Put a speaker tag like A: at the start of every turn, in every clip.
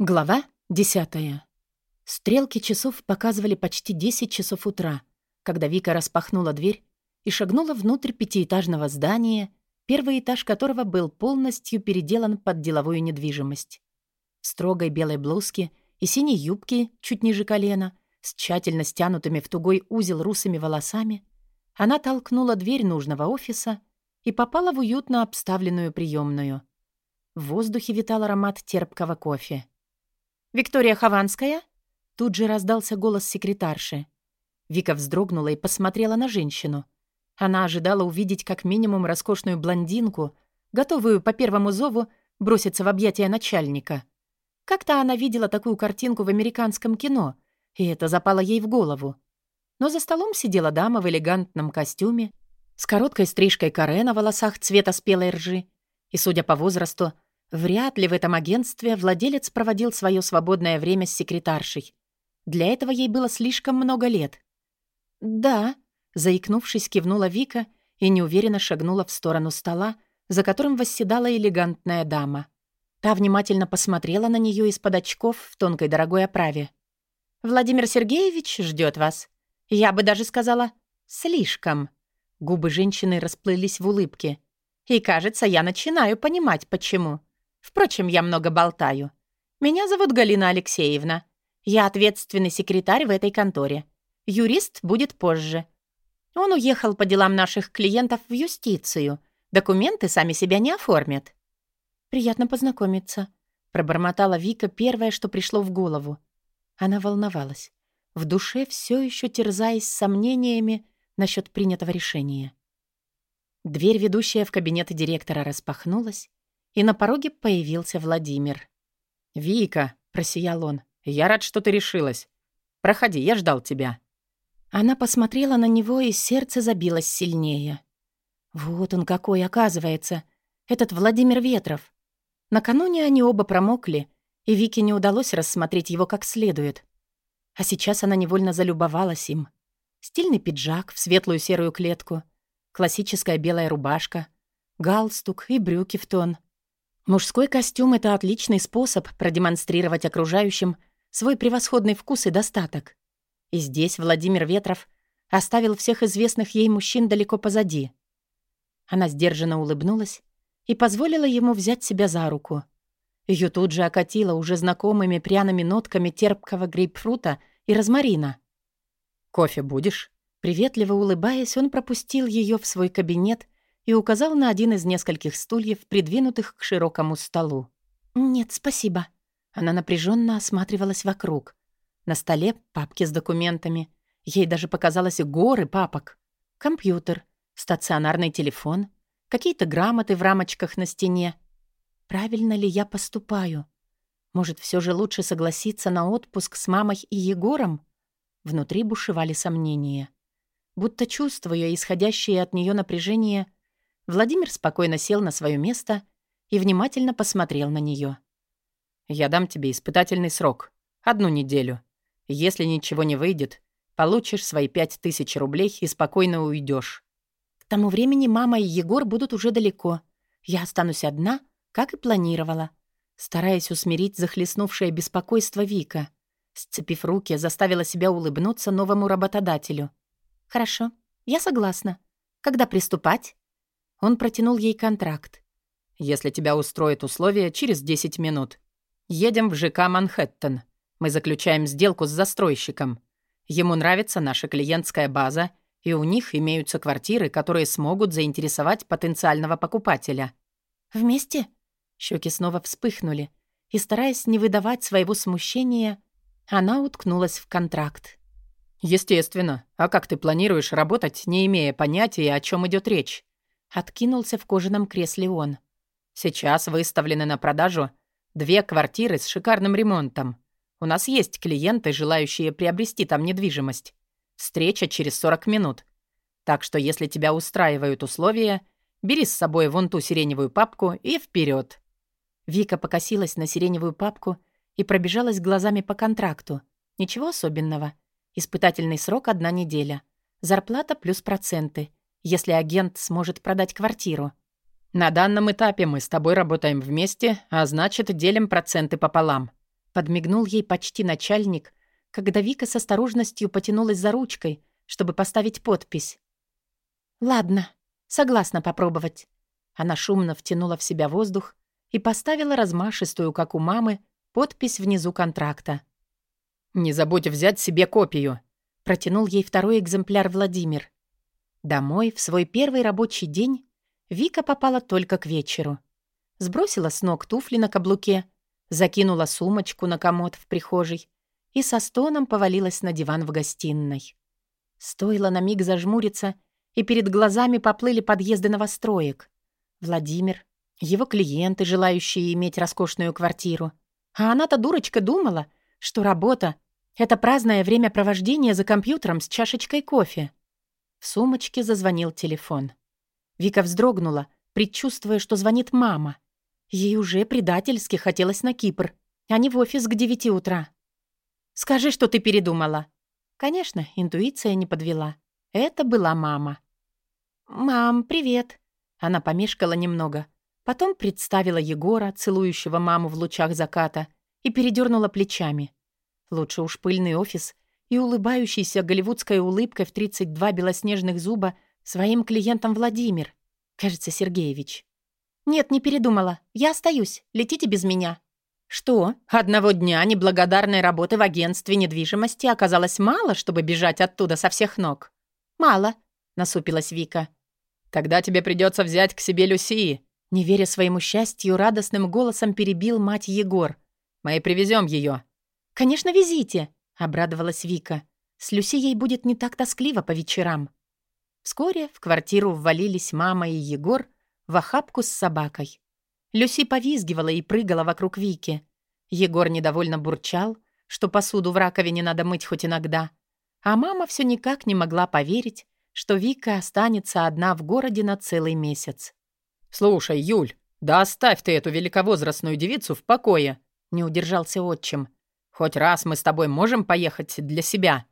A: Глава десятая. Стрелки часов показывали почти 10 часов утра, когда Вика распахнула дверь и шагнула внутрь пятиэтажного здания, первый этаж которого был полностью переделан под деловую недвижимость. В строгой белой блузке и синей юбке чуть ниже колена, с тщательно стянутыми в тугой узел русыми волосами, она толкнула дверь нужного офиса и попала в уютно обставленную приемную. В воздухе витал аромат терпкого кофе. «Виктория Хованская?» Тут же раздался голос секретарши. Вика вздрогнула и посмотрела на женщину. Она ожидала увидеть как минимум роскошную блондинку, готовую по первому зову броситься в объятия начальника. Как-то она видела такую картинку в американском кино, и это запало ей в голову. Но за столом сидела дама в элегантном костюме, с короткой стрижкой каре на волосах цвета спелой ржи, и, судя по возрасту, Вряд ли в этом агентстве владелец проводил свое свободное время с секретаршей. Для этого ей было слишком много лет. «Да», — заикнувшись, кивнула Вика и неуверенно шагнула в сторону стола, за которым восседала элегантная дама. Та внимательно посмотрела на нее из-под очков в тонкой дорогой оправе. «Владимир Сергеевич ждет вас. Я бы даже сказала, слишком». Губы женщины расплылись в улыбке. «И, кажется, я начинаю понимать, почему. Впрочем, я много болтаю. Меня зовут Галина Алексеевна. Я ответственный секретарь в этой конторе. Юрист будет позже. Он уехал по делам наших клиентов в юстицию. Документы сами себя не оформят. Приятно познакомиться, пробормотала Вика первое, что пришло в голову. Она волновалась, в душе все еще терзаясь сомнениями насчет принятого решения. Дверь, ведущая в кабинет директора, распахнулась, и на пороге появился Владимир.
B: «Вика», — просиял он, — «я рад, что ты решилась. Проходи, я ждал тебя».
A: Она посмотрела на него, и сердце забилось сильнее. Вот он какой, оказывается, этот Владимир Ветров. Накануне они оба промокли, и Вике не удалось рассмотреть его как следует. А сейчас она невольно залюбовалась им. Стильный пиджак в светлую серую клетку, классическая белая рубашка, галстук и брюки в тон — Мужской костюм — это отличный способ продемонстрировать окружающим свой превосходный вкус и достаток. И здесь Владимир Ветров оставил всех известных ей мужчин далеко позади. Она сдержанно улыбнулась и позволила ему взять себя за руку. Ее тут же окатило уже знакомыми пряными нотками терпкого грейпфрута и розмарина.
B: «Кофе будешь?»
A: Приветливо улыбаясь, он пропустил ее в свой кабинет и указал на один из нескольких стульев, придвинутых к широкому столу. «Нет, спасибо». Она напряженно осматривалась вокруг. На столе папки с документами. Ей даже показалось горы папок. Компьютер, стационарный телефон, какие-то грамоты в рамочках на стене. Правильно ли я поступаю? Может, все же лучше согласиться на отпуск с мамой и Егором? Внутри бушевали сомнения. Будто чувствуя исходящее от нее напряжение, Владимир спокойно сел на свое место и внимательно посмотрел на нее.
B: «Я дам тебе испытательный срок. Одну неделю. Если ничего не выйдет, получишь свои пять тысяч рублей и спокойно уйдешь.
A: К тому времени мама и Егор будут уже далеко. Я останусь одна, как и планировала. Стараясь усмирить захлестнувшее беспокойство Вика. Сцепив руки, заставила себя улыбнуться новому работодателю. «Хорошо, я согласна. Когда приступать?» Он протянул ей контракт.
B: «Если тебя устроит условия, через 10 минут. Едем в ЖК «Манхэттен». Мы заключаем сделку с застройщиком. Ему нравится наша клиентская база, и у них имеются квартиры, которые смогут заинтересовать потенциального покупателя».
A: «Вместе?» Щеки снова вспыхнули, и, стараясь не выдавать своего смущения, она уткнулась в контракт.
B: «Естественно. А как ты планируешь работать, не имея понятия, о чем идет речь?»
A: Откинулся в кожаном кресле он.
B: «Сейчас выставлены на продажу две квартиры с шикарным ремонтом. У нас есть клиенты, желающие приобрести там недвижимость. Встреча через 40 минут. Так что если тебя устраивают условия, бери с собой вон ту сиреневую папку и вперед.
A: Вика покосилась на сиреневую папку и пробежалась глазами по контракту. Ничего особенного. Испытательный срок — одна неделя. Зарплата плюс проценты если агент сможет продать квартиру.
B: На данном этапе мы с тобой работаем вместе, а значит, делим проценты пополам.
A: Подмигнул ей почти начальник, когда Вика с осторожностью потянулась за ручкой, чтобы поставить подпись. «Ладно, согласна попробовать». Она шумно втянула в себя воздух и поставила размашистую, как у мамы, подпись внизу контракта.
B: «Не забудь взять себе копию», — протянул ей второй экземпляр Владимир.
A: Домой в свой первый рабочий день Вика попала только к вечеру. Сбросила с ног туфли на каблуке, закинула сумочку на комод в прихожей и со стоном повалилась на диван в гостиной. Стоило на миг зажмуриться, и перед глазами поплыли подъезды новостроек. Владимир, его клиенты, желающие иметь роскошную квартиру. А она-то, дурочка, думала, что работа — это праздное времяпровождение за компьютером с чашечкой кофе. В сумочке зазвонил телефон. Вика вздрогнула, предчувствуя, что звонит мама. Ей уже предательски хотелось на Кипр, а не в офис к девяти утра. «Скажи, что ты передумала». Конечно, интуиция не подвела. Это была мама. «Мам, привет». Она помешкала немного. Потом представила Егора, целующего маму в лучах заката, и передернула плечами. Лучше уж пыльный офис и улыбающийся голливудской улыбкой в 32 белоснежных зуба своим клиентам Владимир, кажется, Сергеевич. «Нет, не передумала. Я остаюсь. Летите без меня». «Что? Одного дня неблагодарной работы в агентстве недвижимости оказалось мало, чтобы бежать оттуда со всех ног?» «Мало», — насупилась Вика.
B: «Тогда тебе придется взять к себе Люсии», —
A: не веря своему счастью, радостным голосом перебил мать Егор.
B: «Мы привезем ее».
A: «Конечно, везите», Обрадовалась Вика. С Люсией будет не так тоскливо по вечерам. Вскоре в квартиру ввалились мама и Егор в охапку с собакой. Люси повизгивала и прыгала вокруг Вики. Егор недовольно бурчал, что посуду в раковине надо мыть хоть иногда. А мама все никак не могла поверить, что Вика останется одна в городе на целый месяц.
B: «Слушай, Юль, да оставь ты эту великовозрастную девицу в покое!» — не удержался отчим. Хоть раз мы с тобой можем поехать для себя.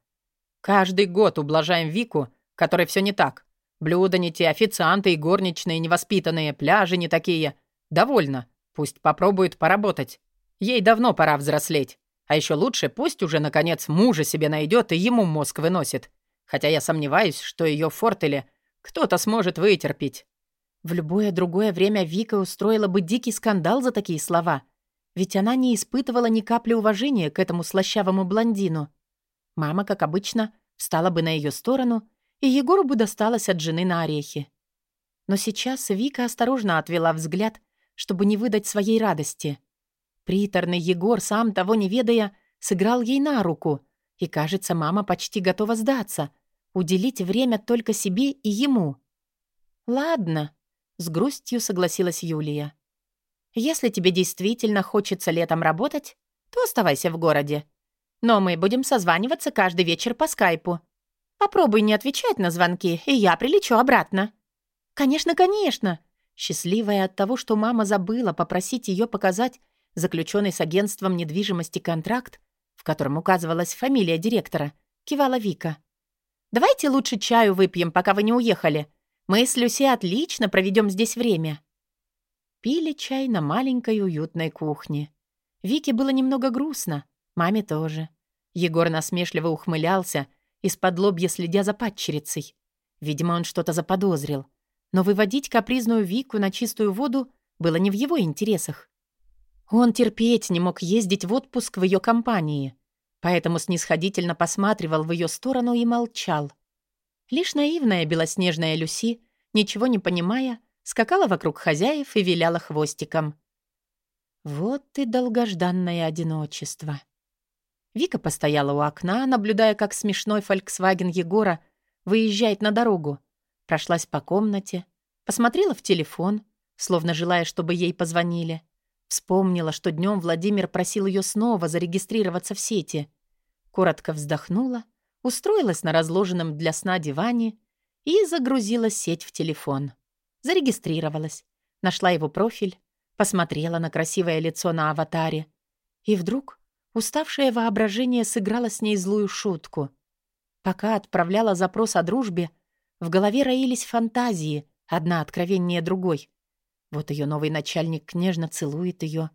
B: Каждый год ублажаем Вику, которой все не так. Блюда не те, официанты и горничные невоспитанные, пляжи не такие. Довольно. Пусть попробует поработать. Ей давно пора взрослеть. А еще лучше пусть уже, наконец, мужа себе найдет и ему мозг выносит. Хотя я сомневаюсь, что ее фортеле кто-то сможет вытерпеть.
A: В любое другое время Вика устроила бы дикий скандал за такие слова — ведь она не испытывала ни капли уважения к этому слащавому блондину. Мама, как обычно, встала бы на ее сторону, и Егору бы досталось от жены на орехи. Но сейчас Вика осторожно отвела взгляд, чтобы не выдать своей радости. Приторный Егор, сам того не ведая, сыграл ей на руку, и, кажется, мама почти готова сдаться, уделить время только себе и ему. «Ладно», — с грустью согласилась Юлия. Если тебе действительно хочется летом работать, то оставайся в городе. Но мы будем созваниваться каждый вечер по скайпу. Попробуй не отвечать на звонки, и я прилечу обратно». «Конечно, конечно!» Счастливая от того, что мама забыла попросить ее показать заключенный с агентством недвижимости контракт, в котором указывалась фамилия директора, кивала Вика. «Давайте лучше чаю выпьем, пока вы не уехали. Мы с Люси отлично проведем здесь время». Пили чай на маленькой уютной кухне. Вике было немного грустно, маме тоже. Егор насмешливо ухмылялся, из-под лобья следя за падчерицей. Видимо, он что-то заподозрил. Но выводить капризную Вику на чистую воду было не в его интересах. Он терпеть не мог ездить в отпуск в ее компании, поэтому снисходительно посматривал в ее сторону и молчал. Лишь наивная белоснежная Люси, ничего не понимая, скакала вокруг хозяев и виляла хвостиком. Вот и долгожданное одиночество. Вика постояла у окна, наблюдая, как смешной «Фольксваген» Егора выезжает на дорогу. Прошлась по комнате, посмотрела в телефон, словно желая, чтобы ей позвонили. Вспомнила, что днем Владимир просил ее снова зарегистрироваться в сети. Коротко вздохнула, устроилась на разложенном для сна диване и загрузила сеть в телефон. Зарегистрировалась, нашла его профиль, посмотрела на красивое лицо на аватаре. И вдруг уставшее воображение сыграло с ней злую шутку. Пока отправляла запрос о дружбе, в голове роились фантазии, одна откровеннее другой. Вот ее новый начальник нежно целует ее,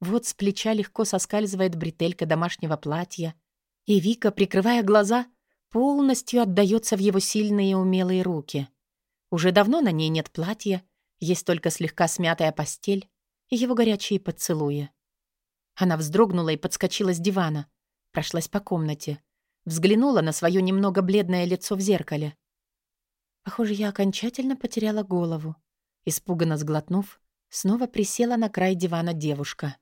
A: Вот с плеча легко соскальзывает бретелька домашнего платья, и Вика, прикрывая глаза, полностью отдается в его сильные умелые руки. Уже давно на ней нет платья, есть только слегка смятая постель и его горячие поцелуи. Она вздрогнула и подскочила с дивана, прошлась по комнате, взглянула на свое немного бледное лицо в зеркале. Похоже, я окончательно потеряла голову. Испуганно сглотнув, снова присела на край дивана девушка.